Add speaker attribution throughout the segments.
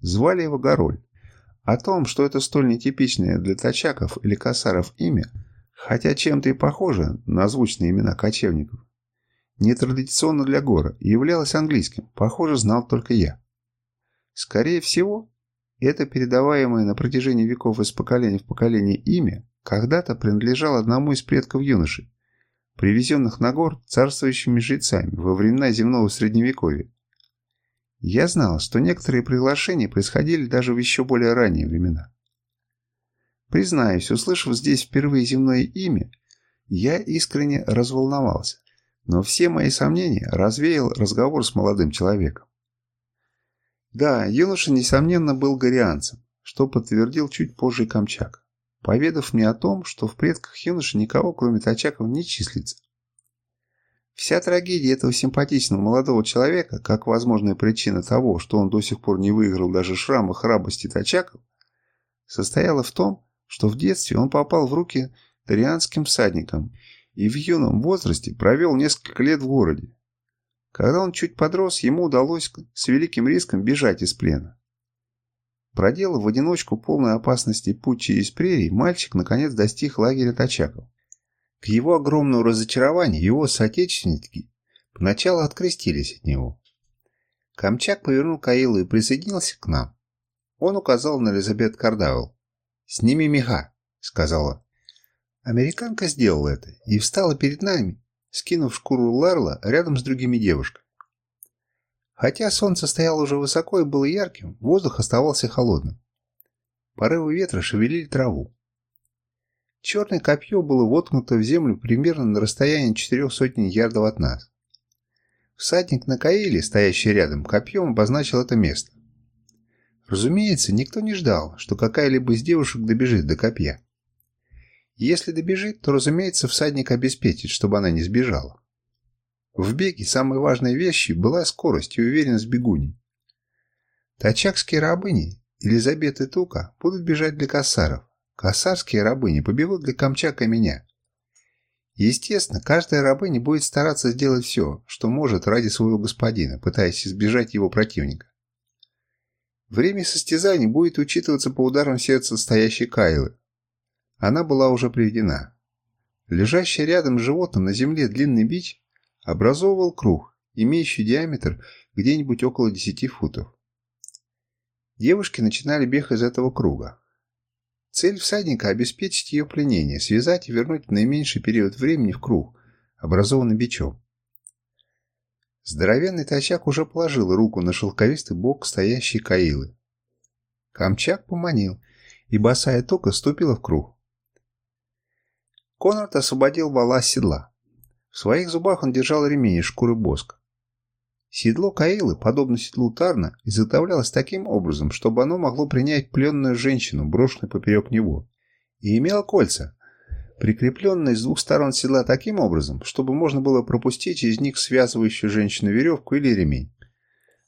Speaker 1: Звали его Гороль. О том, что это столь нетипичное для тачаков или косаров имя, хотя чем-то и похоже на звучные имена кочевников, нетрадиционно для гора и являлось английским, похоже, знал только я. Скорее всего, это передаваемое на протяжении веков из поколения в поколение имя когда-то принадлежало одному из предков юноши, привезенных на гор царствующими жрецами во времена земного средневековья. Я знал, что некоторые приглашения происходили даже в еще более ранние времена. Признаюсь, услышав здесь впервые земное имя, я искренне разволновался, но все мои сомнения развеял разговор с молодым человеком. Да, юноша, несомненно, был горианцем, что подтвердил чуть позже Камчак, поведав мне о том, что в предках юноши никого, кроме тачаков, не числится. Вся трагедия этого симпатичного молодого человека, как возможная причина того, что он до сих пор не выиграл даже шрама храбрости тачаков, состояла в том, что в детстве он попал в руки тарианским всадникам и в юном возрасте провел несколько лет в городе. Когда он чуть подрос, ему удалось с великим риском бежать из плена. Проделав в одиночку полной опасности путь через прерий, мальчик наконец достиг лагеря тачаков. К его огромному разочарованию его соотечественники поначалу открестились от него. Камчак повернул Каилу и присоединился к нам. Он указал на Элизабет Кардауэлл. «Сними меха», — сказала. Американка сделала это и встала перед нами, скинув шкуру Ларла рядом с другими девушками. Хотя солнце стояло уже высоко и было ярким, воздух оставался холодным. Порывы ветра шевелили траву. Черное копье было воткнуто в землю примерно на расстоянии четырех сотен ярдов от нас. Всадник на Каиле, стоящий рядом, копьем обозначил это место. Разумеется, никто не ждал, что какая-либо из девушек добежит до копья. Если добежит, то, разумеется, всадник обеспечит, чтобы она не сбежала. В беге самой важной вещью была скорость и уверенность бегуни. Тачакские рабыни, Елизабет и Тука, будут бежать для косаров, Косарские рабыни побегут для Камчака меня. Естественно, каждая рабыня будет стараться сделать все, что может ради своего господина, пытаясь избежать его противника. Время состязаний будет учитываться по ударам сердца стоящей Кайлы. Она была уже приведена. Лежащий рядом с животным на земле длинный бич образовывал круг, имеющий диаметр где-нибудь около 10 футов. Девушки начинали бег из этого круга. Цель всадника – обеспечить ее пленение, связать и вернуть наименьший период времени в круг, образованный бичом. Здоровенный тачак уже положил руку на шелковистый бок стоящей Каилы. Камчак поманил, и босая тока ступила в круг. Конрад освободил вала седла. В своих зубах он держал ремень из шкуры боска. Седло Каилы, подобно седлу Тарна, изготовлялось таким образом, чтобы оно могло принять пленную женщину, брошенную поперек него, и имело кольца, прикрепленные с двух сторон седла таким образом, чтобы можно было пропустить через них связывающую женщину веревку или ремень.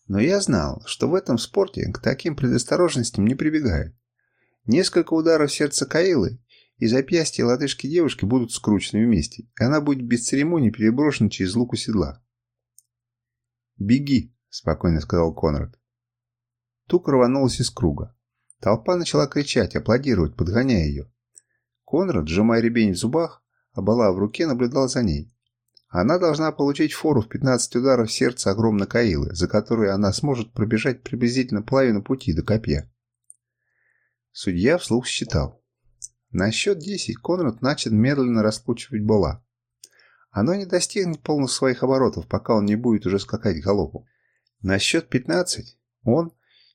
Speaker 1: Но я знал, что в этом спорте к таким предосторожностям не прибегают. Несколько ударов сердца Каилы, и запястья лодыжки девушки будут скручены вместе, и она будет без церемоний переброшена через луку седла. «Беги», — спокойно сказал Конрад. Тук рванулась из круга. Толпа начала кричать, аплодировать, подгоняя ее. Конрад, сжимая ребень в зубах, а бала в руке, наблюдал за ней. Она должна получить фору в 15 ударов сердца огромной Каилы, за которую она сможет пробежать приблизительно половину пути до копья. Судья вслух считал. На счет 10 Конрад начал медленно раскручивать бала. Оно не достигнет полных своих оборотов, пока он не будет уже скакать галопом. На счет 15 он,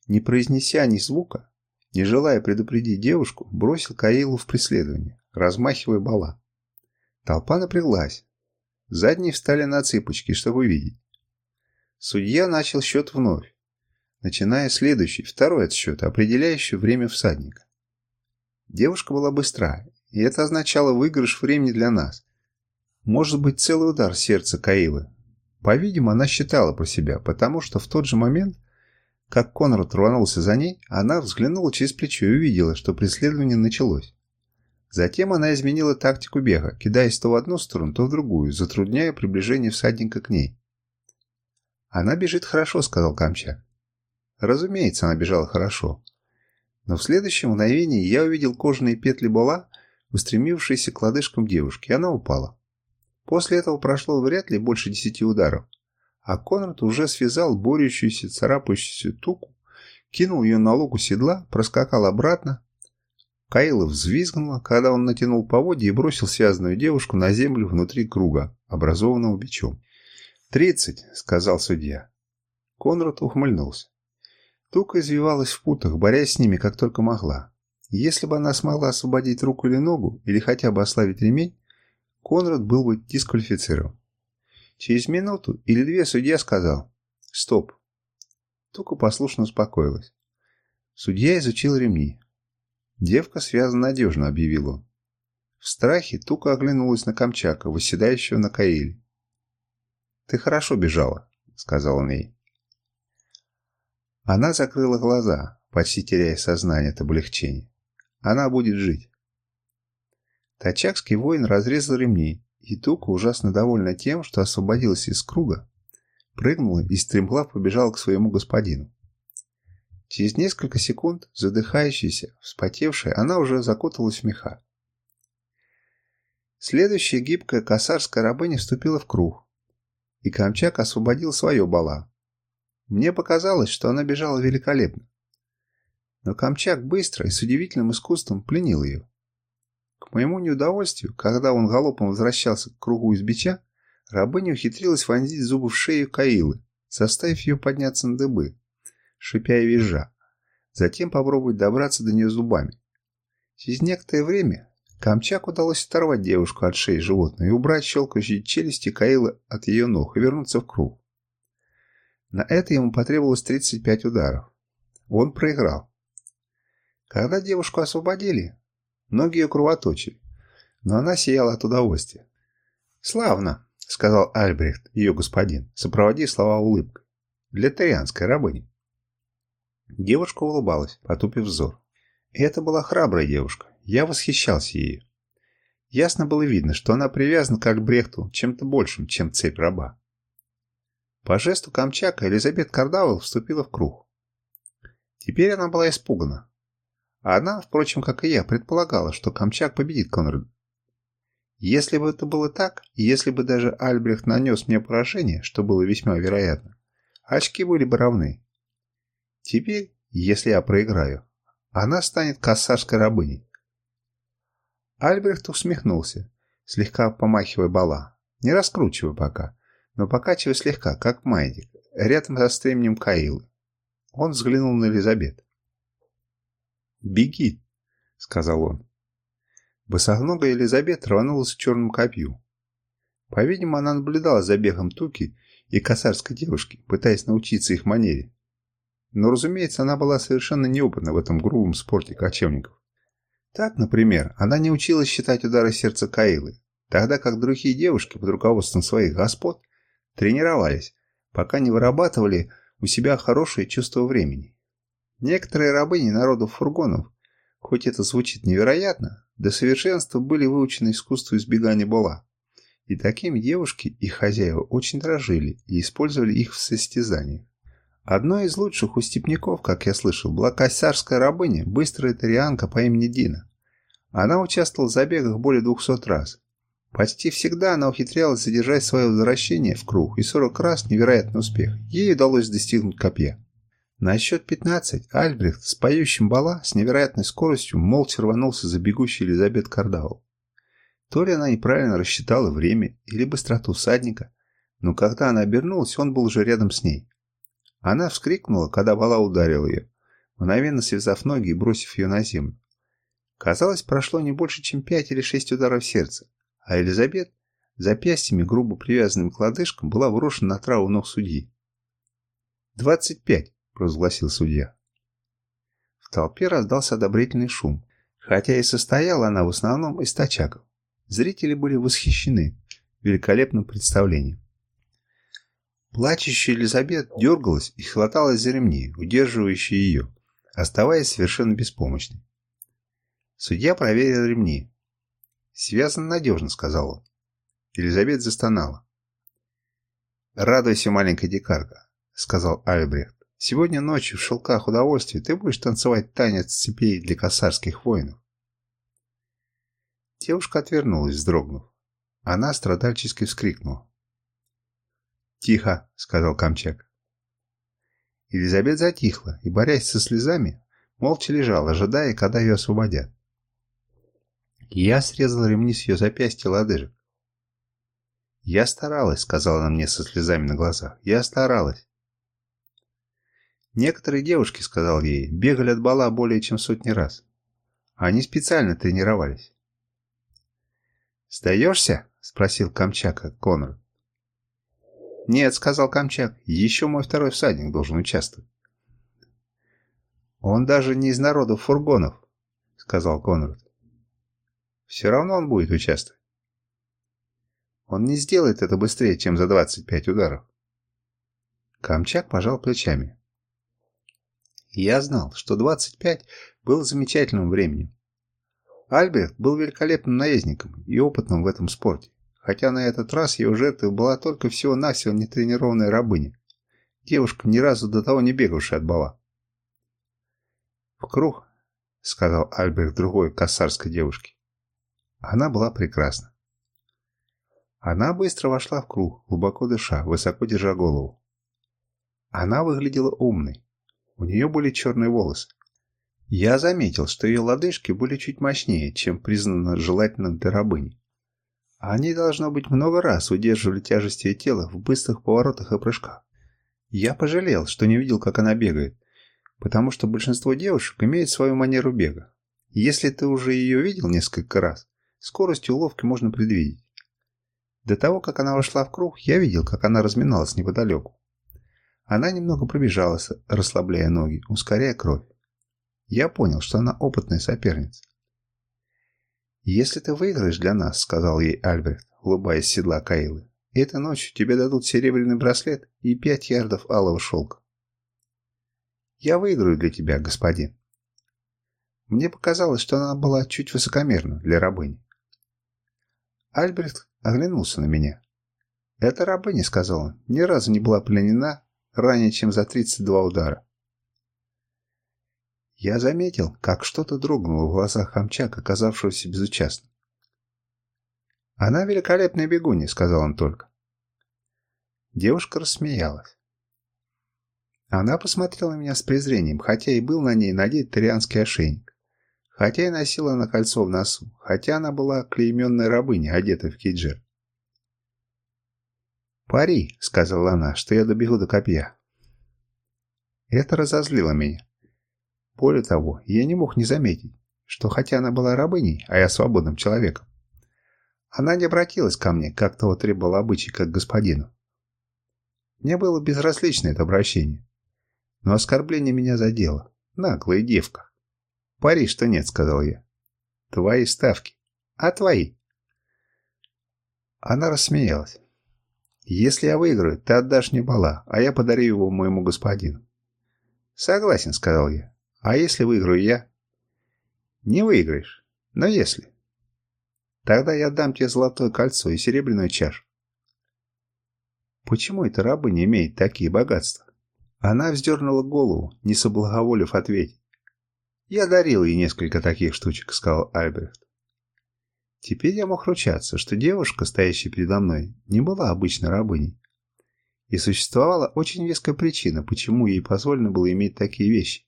Speaker 1: не произнеся ни звука, не желая предупредить девушку, бросил Каилу в преследование, размахивая бала. Толпа напряглась. Задние встали на цыпочки, чтобы видеть. Судья начал счет вновь, начиная следующий, второй отсчет, определяющий время всадника. Девушка была быстра, и это означало выигрыш времени для нас, может быть целый удар сердца Каилы. По-видимому, она считала про себя, потому что в тот же момент, как Конрад рванулся за ней, она взглянула через плечо и увидела, что преследование началось. Затем она изменила тактику бега, кидаясь то в одну сторону, то в другую, затрудняя приближение всадника к ней. «Она бежит хорошо», — сказал Камчак. Разумеется, она бежала хорошо. Но в следующем мгновении я увидел кожаные петли Бола, устремившиеся к лодыжкам девушки, и она упала. После этого прошло вряд ли больше десяти ударов, а Конрад уже связал борющуюся, царапающуюся туку, кинул ее на луку седла, проскакал обратно. Каила взвизгнула, когда он натянул поводья и бросил связанную девушку на землю внутри круга, образованного бичом. «Тридцать», — сказал судья. Конрад ухмыльнулся. Тука извивалась в путах, борясь с ними как только могла. Если бы она смогла освободить руку или ногу, или хотя бы ослабить ремень, Конрад был бы дисквалифицирован. Через минуту или две судья сказал «Стоп». Тука послушно успокоилась. Судья изучил ремни. «Девка связана надежно», — объявил он. В страхе Тука оглянулась на Камчака, восседающего на Каиле. «Ты хорошо бежала», — сказал он ей. Она закрыла глаза, почти теряя сознание от облегчения. Она будет жить. Тачакский воин разрезал ремни, и Тука, ужасно довольна тем, что освободилась из круга, прыгнула и стремглав побежала к своему господину. Через несколько секунд, задыхающаяся, вспотевшая, она уже закуталась в меха. Следующая гибкая косарская рабыня вступила в круг, и Камчак освободил свое бала, мне показалось, что она бежала великолепно. Но Камчак быстро и с удивительным искусством пленил ее. К моему неудовольствию, когда он галопом возвращался к кругу из бича, рабыня ухитрилась вонзить зубы в шею Каилы, заставив ее подняться на дыбы, шипя и визжа, затем попробовать добраться до нее зубами. Через некоторое время Камчак удалось оторвать девушку от шеи животного и убрать щелкающие челюсти Каилы от ее ног и вернуться в круг. На это ему потребовалось 35 ударов. Он проиграл. Когда девушку освободили, ноги ее кровоточили, но она сияла от удовольствия. «Славно», — сказал Альбрехт, ее господин, сопроводив слова улыбкой. «Для тарианской рабыни». Девушка улыбалась, потупив взор. Это была храбрая девушка. Я восхищался ею. Ясно было видно, что она привязана к Альбрехту чем-то большим, чем цепь раба. По жесту Камчака Элизабет Кардауэлл вступила в круг. Теперь она была испугана. Она, впрочем, как и я, предполагала, что Камчак победит Конрада. Если бы это было так, если бы даже Альбрехт нанес мне поражение, что было весьма вероятно, очки были бы равны. Теперь, если я проиграю, она станет кассарской рабыней. Альбрехт усмехнулся, слегка помахивая бала, не раскручивая пока, но покачивая слегка, как маятник, рядом со стременем Каилы. Он взглянул на Элизабет. «Беги!» — сказал он. Босоногая Элизабет рванулась к черному копью. По-видимому, она наблюдала за бегом Туки и косарской девушки, пытаясь научиться их манере. Но, разумеется, она была совершенно неопытна в этом грубом спорте кочевников. Так, например, она не училась считать удары сердца Каилы, тогда как другие девушки под руководством своих господ Тренировались, пока не вырабатывали у себя хорошее чувство времени. Некоторые рабыни народов фургонов, хоть это звучит невероятно, до совершенства были выучены искусству избегания бола. И такими девушки и хозяева очень дрожили и использовали их в состязаниях. Одной из лучших у степняков, как я слышал, была косарская рабыня, быстрая тарианка по имени Дина. Она участвовала в забегах более 200 раз Почти всегда она ухитрялась задержать свое возвращение в круг, и 40 раз невероятный успех. Ей удалось достигнуть копья. На счет 15 Альбрехт с поющим бала с невероятной скоростью молча рванулся за бегущей Елизабет Кардау. То ли она неправильно рассчитала время или быстроту всадника, но когда она обернулась, он был уже рядом с ней. Она вскрикнула, когда бала ударил ее, мгновенно связав ноги и бросив ее на землю. Казалось, прошло не больше, чем пять или шесть ударов сердца а Элизабет запястьями, грубо привязанными к лодыжкам, была брошена на траву ног судьи. «Двадцать пять!» – провозгласил судья. В толпе раздался одобрительный шум, хотя и состояла она в основном из тачаков. Зрители были восхищены великолепным представлением. Плачущая Элизабет дергалась и хваталась за ремни, удерживающие ее, оставаясь совершенно беспомощной. Судья проверил ремни, «Связан надежно», — сказал он. Елизабет застонала. «Радуйся, маленькая дикарка», — сказал Альбрехт. Сегодня ночью в шелках удовольствия ты будешь танцевать танец цепей для косарских воинов. Девушка отвернулась, вздрогнув. Она страдальчески вскрикнула. «Тихо!» — сказал Камчак. Елизабет затихла и, борясь со слезами, молча лежала, ожидая, когда ее освободят. Я срезал ремни с ее запястья лодыжек. «Я старалась», — сказала она мне со слезами на глазах. «Я старалась». Некоторые девушки, сказал ей, бегали от бала более чем сотни раз. Они специально тренировались. «Сдаешься?» — спросил Камчака Конрад. «Нет», — сказал Камчак, — «еще мой второй всадник должен участвовать». «Он даже не из народа фургонов», — сказал Конрад. «Все равно он будет участвовать». «Он не сделает это быстрее, чем за 25 ударов». Камчак пожал плечами. Я знал, что 25 было замечательным временем. Альберт был великолепным наездником и опытным в этом спорте хотя на этот раз его жертвой была только всего-навсего нетренированная рабыня, девушка, ни разу до того не бегавшая от бала. «В круг», — сказал Альберт другой косарской девушке. Она была прекрасна. Она быстро вошла в круг, глубоко дыша, высоко держа голову. Она выглядела умной. У нее были черные волосы. Я заметил, что ее лодыжки были чуть мощнее, чем признано желательным для рабыни. Они, должно быть, много раз удерживали тяжесть ее тела в быстрых поворотах и прыжках. Я пожалел, что не видел, как она бегает, потому что большинство девушек имеет свою манеру бега. Если ты уже ее видел несколько раз, скорость уловки можно предвидеть. До того, как она вошла в круг, я видел, как она разминалась неподалеку. Она немного пробежалась, расслабляя ноги, ускоряя кровь. Я понял, что она опытная соперница. «Если ты выиграешь для нас», — сказал ей Альберт, улыбаясь седла Каилы, — «этой ночью тебе дадут серебряный браслет и пять ярдов алого шелка». «Я выиграю для тебя, господин». Мне показалось, что она была чуть высокомерна для рабыни. Альберт оглянулся на меня. «Эта рабыня, — сказал он, — ни разу не была пленена ранее, чем за 32 удара. Я заметил, как что-то дрогнуло в глазах Хамчак, оказавшегося безучастным. «Она великолепная бегунья», — сказал он только. Девушка рассмеялась. Она посмотрела на меня с презрением, хотя и был на ней надет тарианский ошейник. Хотя и носила на кольцо в носу, хотя она была клейменной рабыней, одетая в киджер. «Пари», — сказала она, — «что я добегу до копья». Это разозлило меня. Более того, я не мог не заметить, что хотя она была рабыней, а я свободным человеком, она не обратилась ко мне, как того требовал обычай, как господину. Мне было безразлично это обращение. Но оскорбление меня задело. Наглая девка. «Пари, что нет», — сказал я. «Твои ставки. А твои?» Она рассмеялась. «Если я выиграю, ты отдашь мне бала, а я подарю его моему господину». «Согласен», — сказал я. А если выиграю я? Не выиграешь. Но если. Тогда я дам тебе золотое кольцо и серебряную чашу. Почему эта раба не имеет такие богатства? Она вздернула голову, не соблаговолив ответить. «Я дарил ей несколько таких штучек», — сказал Альберт. Теперь я мог ручаться, что девушка, стоящая передо мной, не была обычной рабыней. И существовала очень веская причина, почему ей позволено было иметь такие вещи.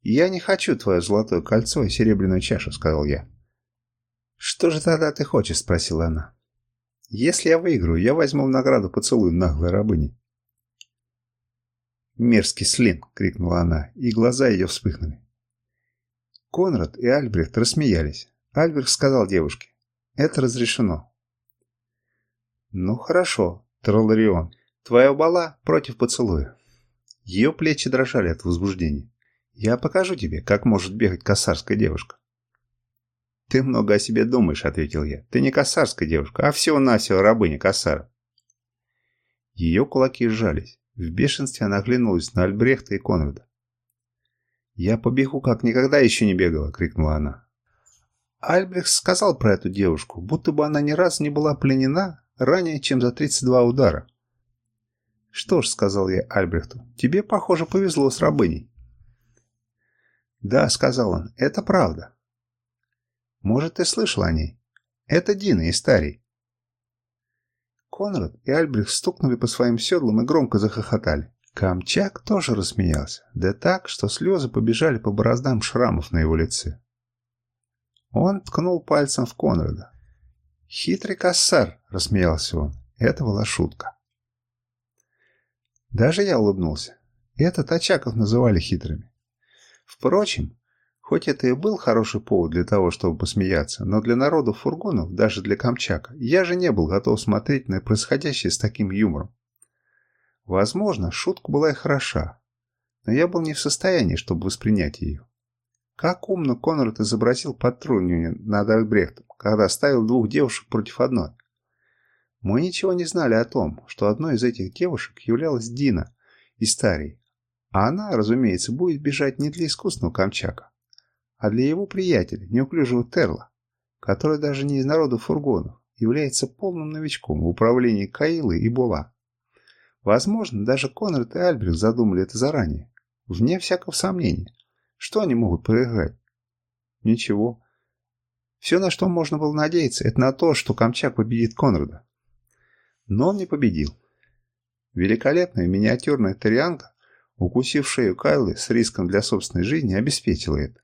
Speaker 1: «Я не хочу твое золотое кольцо и серебряную чашу», — сказал я. «Что же тогда ты хочешь?» — спросила она. «Если я выиграю, я возьму в награду поцелуй наглой рабыни». «Мерзкий слин!» — крикнула она, и глаза ее вспыхнули. Конрад и Альбрехт рассмеялись. Альбрехт сказал девушке, «Это разрешено». «Ну хорошо, Тролларион, твоя бала против поцелуя». Ее плечи дрожали от возбуждения. Я покажу тебе, как может бегать косарская девушка. Ты много о себе думаешь, ответил я. Ты не косарская девушка, а всего-навсего рабыня косара. Ее кулаки сжались. В бешенстве она оглянулась на Альбрехта и Конрада. «Я побегу, как никогда еще не бегала!» — крикнула она. Альбрехт сказал про эту девушку, будто бы она ни разу не была пленена ранее, чем за 32 удара. «Что ж», — сказал я Альбрехту, — «тебе, похоже, повезло с рабыней». «Да», — сказал он, — «это правда». «Может, ты слышал о ней? Это Дина из Старий». Конрад и Альбрехт стукнули по своим седлам и громко захохотали. Камчак тоже рассмеялся, да так, что слезы побежали по бороздам шрамов на его лице. Он ткнул пальцем в Конрада. «Хитрый кассар!» – рассмеялся он. Это была шутка. Даже я улыбнулся. Это Тачаков называли хитрыми. Впрочем, хоть это и был хороший повод для того, чтобы посмеяться, но для народов фургонов, даже для Камчака, я же не был готов смотреть на происходящее с таким юмором. Возможно, шутка была и хороша, но я был не в состоянии, чтобы воспринять ее. Как умно Конрад изобразил подтрунивание над Альбрехтом, когда ставил двух девушек против одной. Мы ничего не знали о том, что одной из этих девушек являлась Дина из Старии, а она, разумеется, будет бежать не для искусного Камчака, а для его приятеля, неуклюжего Терла, который даже не из народа фургонов, является полным новичком в управлении Каилой и Була. Возможно, даже Конрад и Альбрехт задумали это заранее. Вне всякого сомнения. Что они могут проиграть? Ничего. Все, на что можно было надеяться, это на то, что Камчак победит Конрада. Но он не победил. Великолепная миниатюрная тарианка, укусив шею Кайлы с риском для собственной жизни, обеспечила это.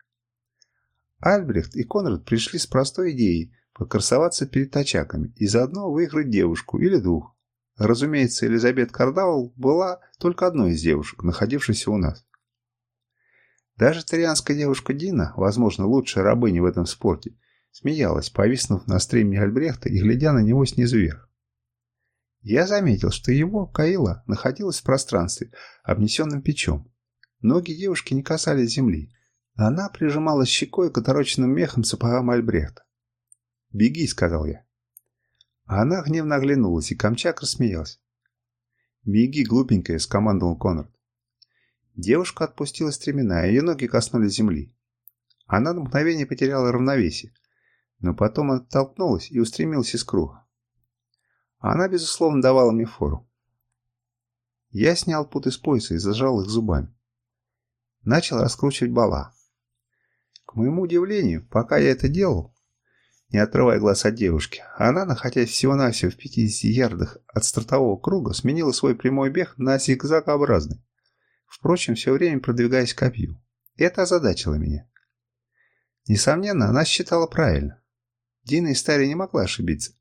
Speaker 1: Альбрехт и Конрад пришли с простой идеей покрасоваться перед тачаками и заодно выиграть девушку или двух. Разумеется, Элизабет Кардауэлл была только одной из девушек, находившейся у нас. Даже тарианская девушка Дина, возможно, лучшая рабыня в этом спорте, смеялась, повиснув на стреме Альбрехта и глядя на него снизу вверх. Я заметил, что его, Каила, находилась в пространстве, обнесенном печом. Ноги девушки не касались земли. Она прижималась щекой к отороченным мехом сапогам Альбрехта. «Беги», — сказал я. А она гневно оглянулась, и Камчак рассмеялся. «Беги, глупенькая», — скомандовал Конрад. Девушка отпустила стремена, ее ноги коснулись земли. Она на мгновение потеряла равновесие, но потом оттолкнулась и устремилась из круга. Она, безусловно, давала мне фору. Я снял путы с пояса и зажал их зубами. Начал раскручивать бала. К моему удивлению, пока я это делал, не отрывая глаз от девушки. Она, находясь всего-навсего в 50 ярдах от стартового круга, сменила свой прямой бег на зигзагообразный. Впрочем, все время продвигаясь к копью. Это озадачило меня. Несомненно, она считала правильно. Дина из Стари не могла ошибиться.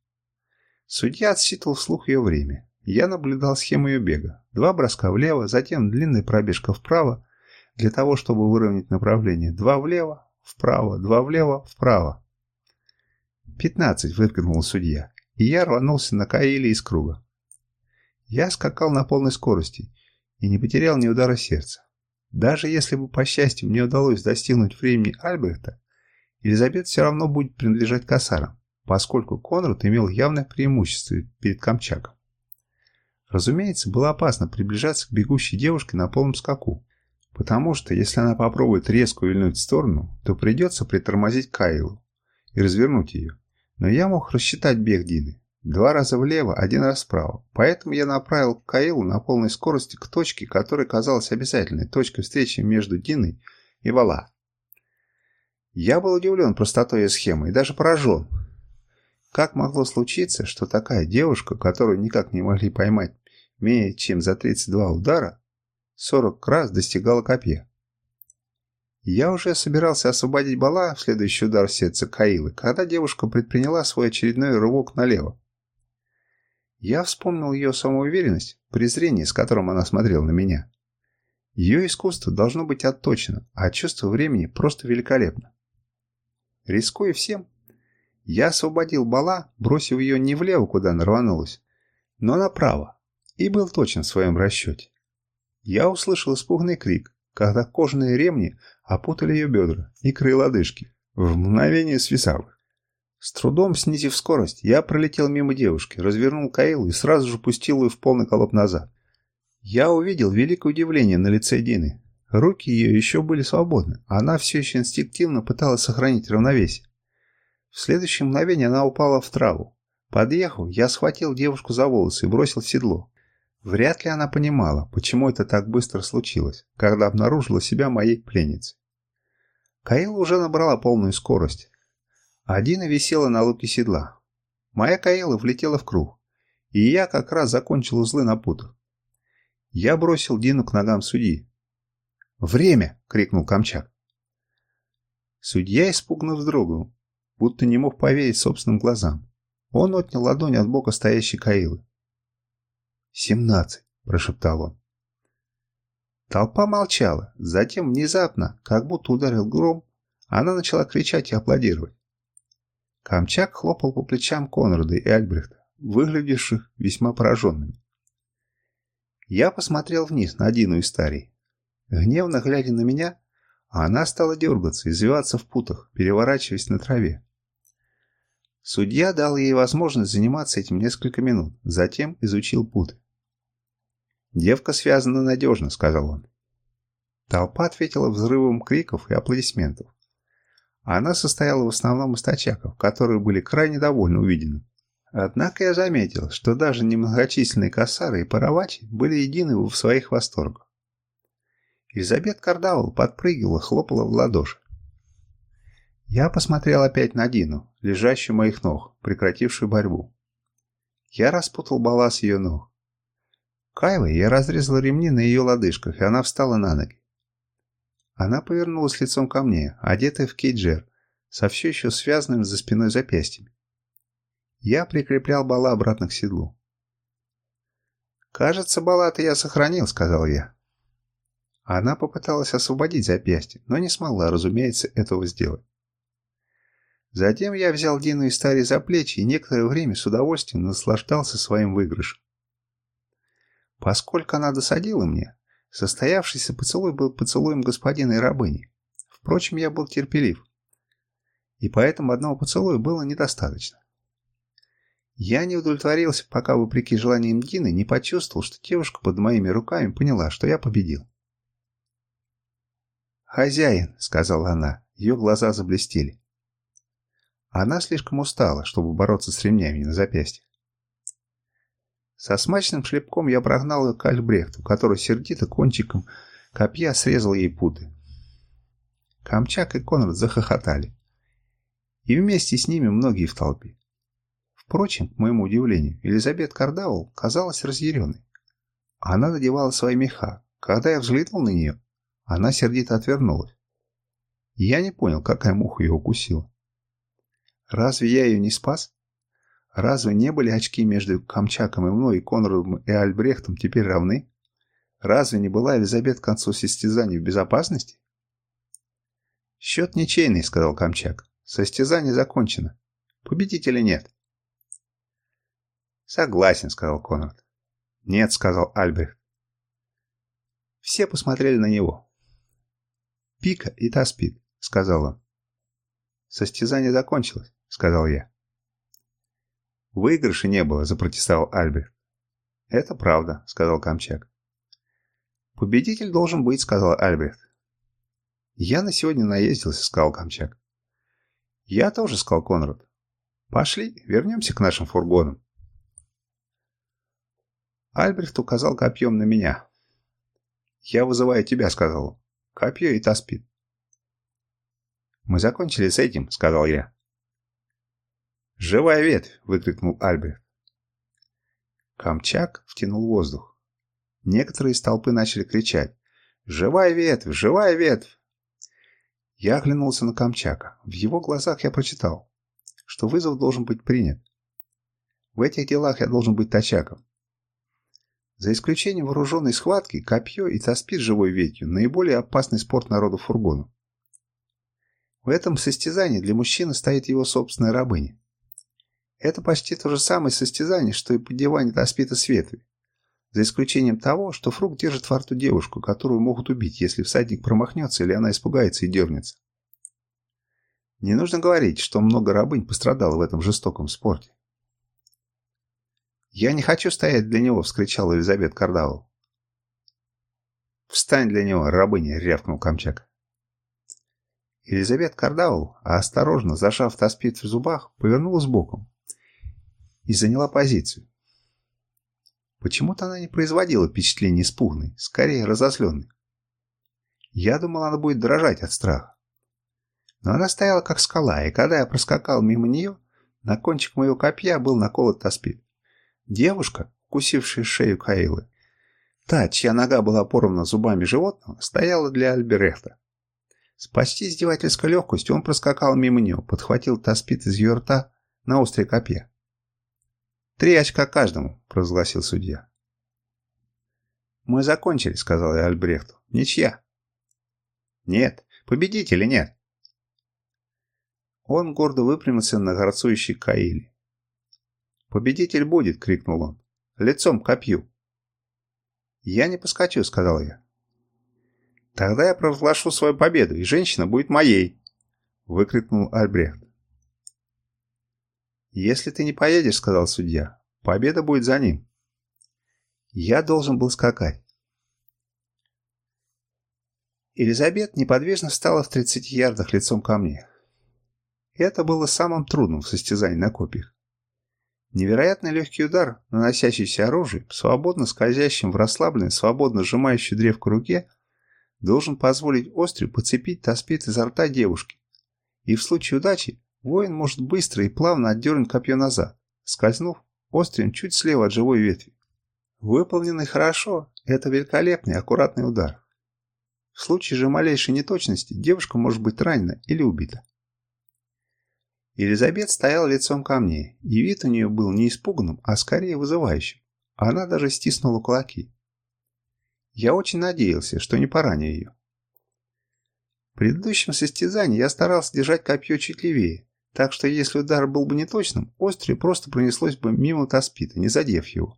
Speaker 1: Судья отсчитывал вслух ее время. Я наблюдал схему ее бега. Два броска влево, затем длинная пробежка вправо, для того, чтобы выровнять направление. Два влево, вправо, два влево, вправо. «Пятнадцать!» – выкрикнул судья, и я рванулся на Каиле из круга. Я скакал на полной скорости и не потерял ни удара сердца. Даже если бы, по счастью, мне удалось достигнуть времени Альберта, Елизабет все равно будет принадлежать косарам, поскольку Конрад имел явное преимущество перед Камчаком. Разумеется, было опасно приближаться к бегущей девушке на полном скаку, потому что если она попробует резко увильнуть в сторону, то придется притормозить Кайлу и развернуть ее. Но я мог рассчитать бег Дины. Два раза влево, один раз вправо. Поэтому я направил Каилу на полной скорости к точке, которая казалась обязательной точкой встречи между Диной и Вала. Я был удивлен простотой схемы и даже поражен. Как могло случиться, что такая девушка, которую никак не могли поймать менее чем за 32 удара, 40 раз достигала копья? Я уже собирался освободить Бала в следующий удар в Каилы, когда девушка предприняла свой очередной рывок налево. Я вспомнил ее самоуверенность, презрение, с которым она смотрела на меня. Ее искусство должно быть отточено, а чувство времени просто великолепно. Рискуя всем, я освободил Бала, бросив ее не влево, куда она рванулась, но направо, и был точен в своем расчете. Я услышал испуганный крик, когда кожаные ремни опутали ее бедра, и лодыжки, в мгновение свисав. С трудом снизив скорость, я пролетел мимо девушки, развернул Каилу и сразу же пустил ее в полный колоп назад. Я увидел великое удивление на лице Дины. Руки ее еще были свободны, а она все еще инстинктивно пыталась сохранить равновесие. В следующее мгновение она упала в траву. Подъехав, я схватил девушку за волосы и бросил в седло. Вряд ли она понимала, почему это так быстро случилось, когда обнаружила себя моей пленницей. Каила уже набрала полную скорость. Адина висела на луке седла. Моя Каила влетела в круг, и я как раз закончил узлы на путах. Я бросил Дину к ногам судьи. «Время!» — крикнул Камчак. Судья испуганно вздрогнул, будто не мог поверить собственным глазам. Он отнял ладонь от бока стоящей Каилы. «Семнадцать!» – прошептал он. Толпа молчала. Затем внезапно, как будто ударил гром, она начала кричать и аплодировать. Камчак хлопал по плечам Конрада и Альбрехта, выглядевших весьма пораженными. Я посмотрел вниз на Дину и Старий. Гневно глядя на меня, она стала дергаться, извиваться в путах, переворачиваясь на траве. Судья дал ей возможность заниматься этим несколько минут, затем изучил путы. «Девка связана надежно», — сказал он. Толпа ответила взрывом криков и аплодисментов. Она состояла в основном из тачаков, которые были крайне довольны увиденным. Однако я заметил, что даже немногочисленные косары и паровачи были едины в своих восторгах. Елизабет Кардавл подпрыгивала, хлопала в ладоши. Я посмотрел опять на Дину, лежащую моих ног, прекратившую борьбу. Я распутал баллас ее ног. Кайвой я разрезал ремни на ее лодыжках, и она встала на ноги. Она повернулась лицом ко мне, одетая в кейджер, со все еще связанными за спиной запястьями. Я прикреплял бала обратно к седлу. «Кажется, баллаты я сохранил», — сказал я. Она попыталась освободить запястье, но не смогла, разумеется, этого сделать. Затем я взял Дину и Стари за плечи и некоторое время с удовольствием наслаждался своим выигрышем. Поскольку она досадила мне, состоявшийся поцелуй был поцелуем господина и рабыни. Впрочем, я был терпелив, и поэтому одного поцелуя было недостаточно. Я не удовлетворился, пока, вопреки желаниям Дины, не почувствовал, что девушка под моими руками поняла, что я победил. «Хозяин», — сказала она, ее глаза заблестели. Она слишком устала, чтобы бороться с ремнями на запястье. Со смачным шлепком я прогнал ее к Альбрехту, который сердито кончиком копья срезал ей путы. Камчак и Конрад захохотали. И вместе с ними многие в толпе. Впрочем, к моему удивлению, Елизабет Кардаул казалась разъяренной. Она надевала свои меха. Когда я взглянул на нее, она сердито отвернулась. Я не понял, какая муха ее укусила. Разве я ее не спас? Разве не были очки между Камчаком и мной, и Конрадом и Альбрехтом теперь равны? Разве не была Елизабет к концу состязаний в безопасности? «Счет ничейный», — сказал Камчак. «Состязание закончено. Победителя нет». «Согласен», — сказал Конрад. «Нет», — сказал Альбрехт. Все посмотрели на него. «Пика и та спит», — сказал он. «Состязание закончилось», — сказал я. «Выигрыша не было», — запротестовал Альберт. «Это правда», — сказал Камчак. «Победитель должен быть», — сказал Альберт. «Я на сегодня наездился», — сказал Камчак. «Я тоже», — сказал Конрад. «Пошли, вернемся к нашим фургонам». Альбрехт указал копьем на меня. «Я вызываю тебя», — сказал он. Копье и та спит. «Мы закончили с этим», — сказал я. «Живая ветвь!» — выкрикнул Альберт. Камчак втянул воздух. Некоторые из толпы начали кричать «Живая ветвь! Живая ветвь!» Я оглянулся на Камчака. В его глазах я прочитал, что вызов должен быть принят. В этих делах я должен быть тачаком. За исключением вооруженной схватки, копье и таспид живой ветью – наиболее опасный спорт народу фургону. В этом состязании для мужчины стоит его собственная рабыня. Это почти то же самое состязание, что и поддевание таспита с ветви. За исключением того, что фрукт держит во рту девушку, которую могут убить, если всадник промахнется или она испугается и дернется. Не нужно говорить, что много рабынь пострадало в этом жестоком спорте. «Я не хочу стоять для него!» — вскричала Елизабет Кардавл. «Встань для него, рабыня!» — рявкнул Камчак. Елизабет Кардавл, осторожно, зажав таспит в зубах, повернулась боком и заняла позицию. Почему-то она не производила впечатления испуганной, скорее разозленной. Я думал, она будет дрожать от страха. Но она стояла как скала, и когда я проскакал мимо нее, на кончик моего копья был наколот таспит. Девушка, укусившая шею Каилы, та, чья нога была порвана зубами животного, стояла для Альберехта. С почти издевательской легкостью он проскакал мимо нее, подхватил таспит из ее рта на острое копье. «Три очка каждому», – провозгласил судья. «Мы закончили», – сказал я Альбрехту. «Ничья». «Нет, победителя нет». Он гордо выпрямился на горцующей Каиле. «Победитель будет!» — крикнул он. «Лицом копью!» «Я не поскочу», — сказал я. «Тогда я провозглашу свою победу, и женщина будет моей!» — выкрикнул Альбрехт. «Если ты не поедешь», — сказал судья, — «победа будет за ним». Я должен был скакать. Елизабет неподвижно встала в 30 ярдах лицом ко мне. Это было самым трудным в состязании на копьях. Невероятно легкий удар, наносящийся оружием, свободно скользящим в расслабленной, свободно сжимающей древку руке, должен позволить острию подцепить таспит изо рта девушки. И в случае удачи воин может быстро и плавно отдернуть копье назад, скользнув острием чуть слева от живой ветви. Выполненный хорошо, это великолепный, аккуратный удар. В случае же малейшей неточности девушка может быть ранена или убита. Елизабет стояла лицом ко мне, и вид у нее был не испуганным, а скорее вызывающим. Она даже стиснула кулаки. Я очень надеялся, что не пораню ее. В предыдущем состязании я старался держать копье чуть левее, так что если удар был бы неточным, острие просто пронеслось бы мимо Таспита, не задев его.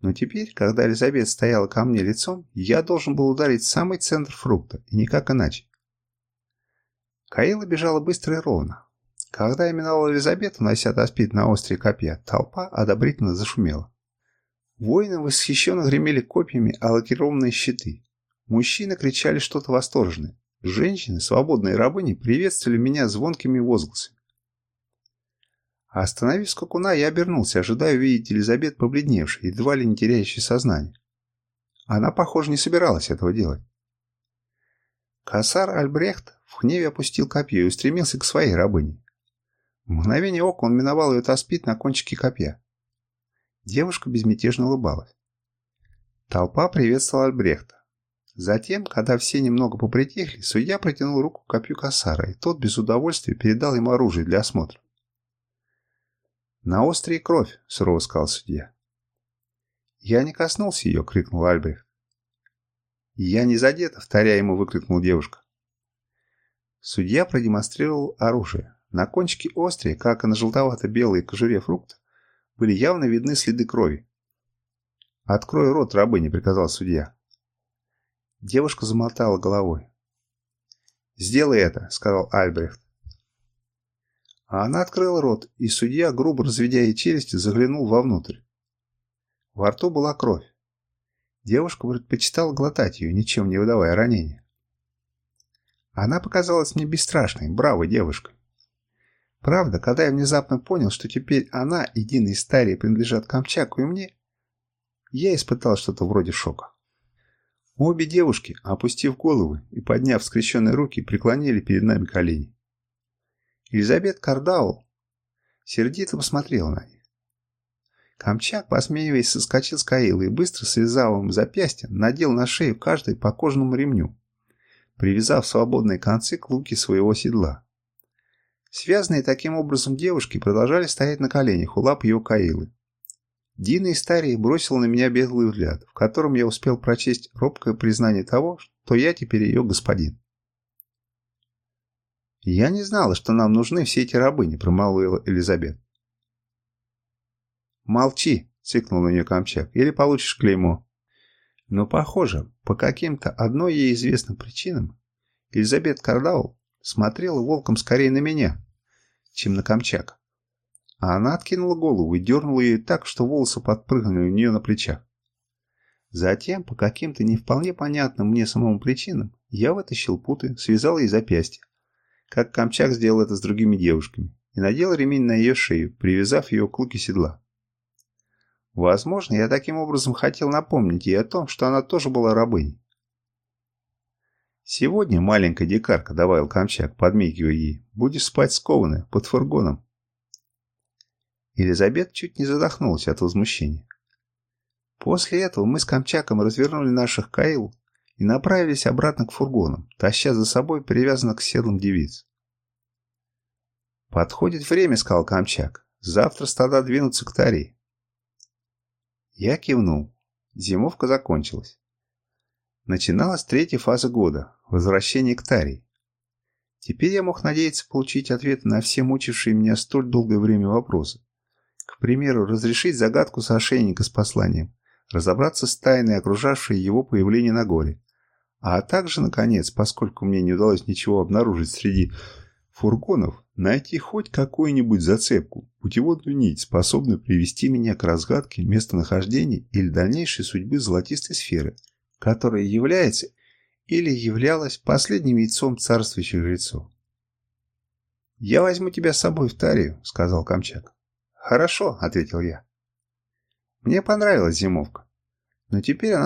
Speaker 1: Но теперь, когда Елизабет стояла ко мне лицом, я должен был ударить самый центр фрукта, и никак иначе. Каила бежала быстро и ровно. Когда я миновал Елизавету, нося доспит на острие копья, толпа одобрительно зашумела. Воины восхищенно гремели копьями о лакированные щиты. Мужчины кричали что-то восторженное. Женщины, свободные рабыни, приветствовали меня звонкими возгласами. Остановив скакуна, я обернулся, ожидая увидеть Елизабет побледневшей, едва ли не теряющей сознание. Она, похоже, не собиралась этого делать. Косар Альбрехт в гневе опустил копье и устремился к своей рабыне. В мгновение ока он миновал ее таспит на кончике копья. Девушка безмятежно улыбалась. Толпа приветствовала Альбрехта. Затем, когда все немного попритихли, судья протянул руку к копью Кассара, и тот без удовольствия передал ему оружие для осмотра. «На острие кровь», — сурово сказал судья. «Я не коснулся ее», — крикнул Альбрехт. «Я не задета», — вторя ему выкрикнул девушка. Судья продемонстрировал оружие. На кончике острия, как и на желтовато-белой кожуре фрукта, были явно видны следы крови. «Открой рот, рабыня», — приказал судья. Девушка замотала головой. «Сделай это», — сказал Альбрехт. А она открыла рот, и судья, грубо разведя ей челюсти, заглянул вовнутрь. Во рту была кровь. Девушка предпочитала глотать ее, ничем не выдавая ранения. Она показалась мне бесстрашной, бравой девушкой. Правда, когда я внезапно понял, что теперь она и Дина и Стария принадлежат Камчаку и мне, я испытал что-то вроде шока. Обе девушки, опустив головы и подняв скрещенные руки, преклонили перед нами колени. Елизабет Кардаул сердито посмотрела на них. Камчак, посмеиваясь, соскочил с Каилы и быстро связал им запястье, надел на шею каждой по кожаному ремню, привязав свободные концы к луке своего седла. Связанные таким образом девушки продолжали стоять на коленях у лап ее Каилы. Дина из Старии бросил на меня беглый взгляд, в котором я успел прочесть робкое признание того, что я теперь ее господин. «Я не знала, что нам нужны все эти рабыни», — промолвила Элизабет. «Молчи», — цикнул на нее Камчак, — «или получишь клеймо». Но, похоже, по каким-то одной ей известным причинам, Элизабет Кардаул смотрела волком скорее на меня, чем на Камчак. А она откинула голову и дернула ее так, что волосы подпрыгнули у нее на плечах. Затем, по каким-то не вполне понятным мне самому причинам, я вытащил путы, связал ей запястье, как Камчак сделал это с другими девушками, и надел ремень на ее шею, привязав ее к луке седла. Возможно, я таким образом хотел напомнить ей о том, что она тоже была рабыней. «Сегодня, маленькая дикарка», — добавил Камчак, подмигивая ей, — «будешь спать скованная, под фургоном». Елизабет чуть не задохнулась от возмущения. После этого мы с Камчаком развернули наших Каил и направились обратно к фургонам, таща за собой привязанных к седлам девиц. «Подходит время», — сказал Камчак. «Завтра стада двинутся к Тарии». Я кивнул. Зимовка закончилась. Начиналась третья фаза года – возвращение к Тарии. Теперь я мог надеяться получить ответы на все мучившие меня столь долгое время вопросы. К примеру, разрешить загадку соошейника с посланием, разобраться с тайной, окружавшей его появление на горе. А также, наконец, поскольку мне не удалось ничего обнаружить среди фургонов, найти хоть какую-нибудь зацепку, путеводную нить, способную привести меня к разгадке местонахождения или дальнейшей судьбы золотистой сферы, которая является или являлась последним яйцом царствующих жрецов. «Я возьму тебя с собой в Тарию», — сказал Камчак. «Хорошо», — ответил я. Мне понравилась зимовка, но теперь она